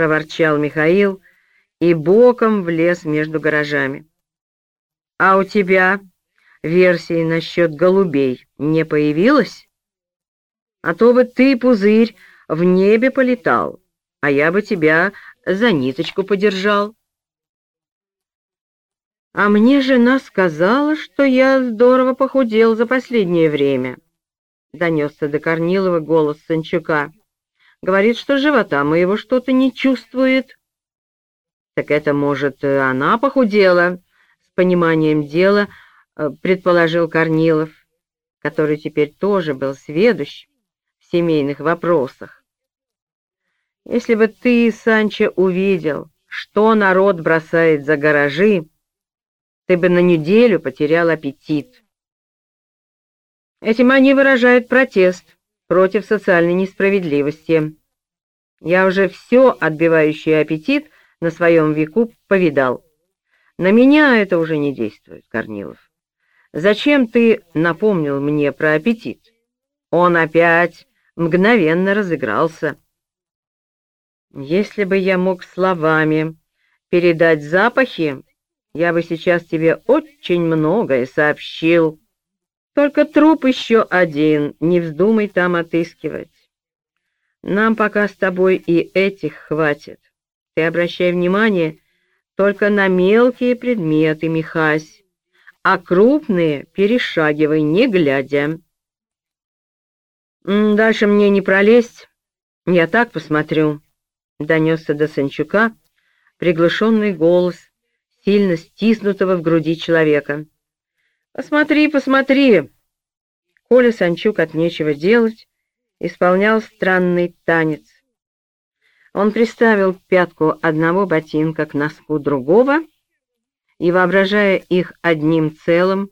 проворчал Михаил и боком влез между гаражами. «А у тебя версии насчет голубей не появилось? А то бы ты, пузырь, в небе полетал, а я бы тебя за ниточку подержал». «А мне жена сказала, что я здорово похудел за последнее время», — донесся до Корнилова голос Санчука. «Говорит, что живота моего что-то не чувствует». «Так это, может, она похудела?» — с пониманием дела э, предположил Корнилов, который теперь тоже был сведущ в семейных вопросах. «Если бы ты, Санчо, увидел, что народ бросает за гаражи, ты бы на неделю потерял аппетит. Этим они выражают протест против социальной несправедливости. Я уже все, отбивающее аппетит, на своем веку повидал. На меня это уже не действует, Корнилов. Зачем ты напомнил мне про аппетит? Он опять мгновенно разыгрался. Если бы я мог словами передать запахи, я бы сейчас тебе очень многое сообщил. Только труп еще один, не вздумай там отыскивать. Нам пока с тобой и этих хватит. Ты обращай внимание только на мелкие предметы, Михась, а крупные перешагивай, не глядя. Дальше мне не пролезть, я так посмотрю, — донесся до Санчука приглушенный голос сильно стиснутого в груди человека. «Посмотри, посмотри!» Коля Санчук от нечего делать исполнял странный танец. Он приставил пятку одного ботинка к носку другого и, воображая их одним целым,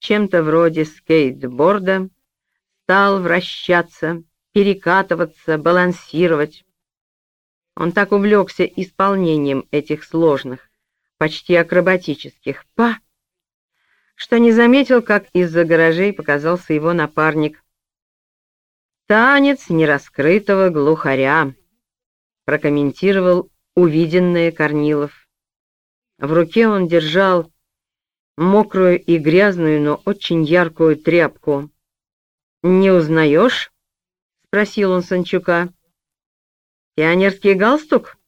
чем-то вроде скейтборда, стал вращаться, перекатываться, балансировать. Он так увлекся исполнением этих сложных, почти акробатических «па», что не заметил, как из-за гаражей показался его напарник. «Танец нераскрытого глухаря», — прокомментировал увиденное Корнилов. В руке он держал мокрую и грязную, но очень яркую тряпку. «Не узнаешь?» — спросил он Санчука. «Пионерский галстук?»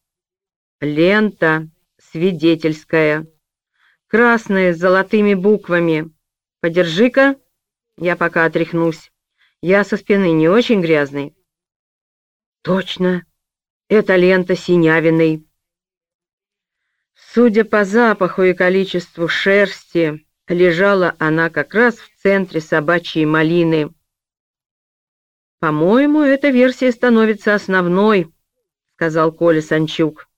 «Лента», свидетельская. Красная с золотыми буквами. Подержи-ка, я пока отряхнусь. Я со спины не очень грязный. Точно, это лента синявиной. Судя по запаху и количеству шерсти, лежала она как раз в центре собачьей малины. «По-моему, эта версия становится основной», — сказал Коля Санчук.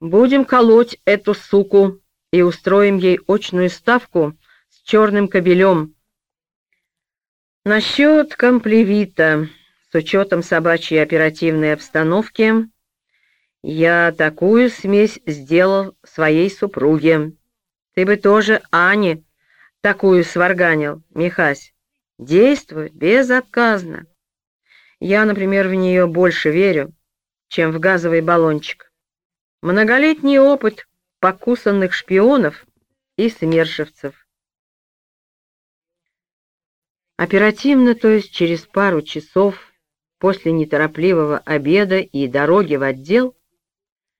Будем колоть эту суку и устроим ей очную ставку с черным кобелем. Насчет комплевита, с учетом собачьей оперативной обстановки, я такую смесь сделал своей супруге. Ты бы тоже Ане такую сварганил, Михась. Действует безотказно. Я, например, в нее больше верю, чем в газовый баллончик. Многолетний опыт покусанных шпионов и смершевцев. Оперативно, то есть через пару часов после неторопливого обеда и дороги в отдел,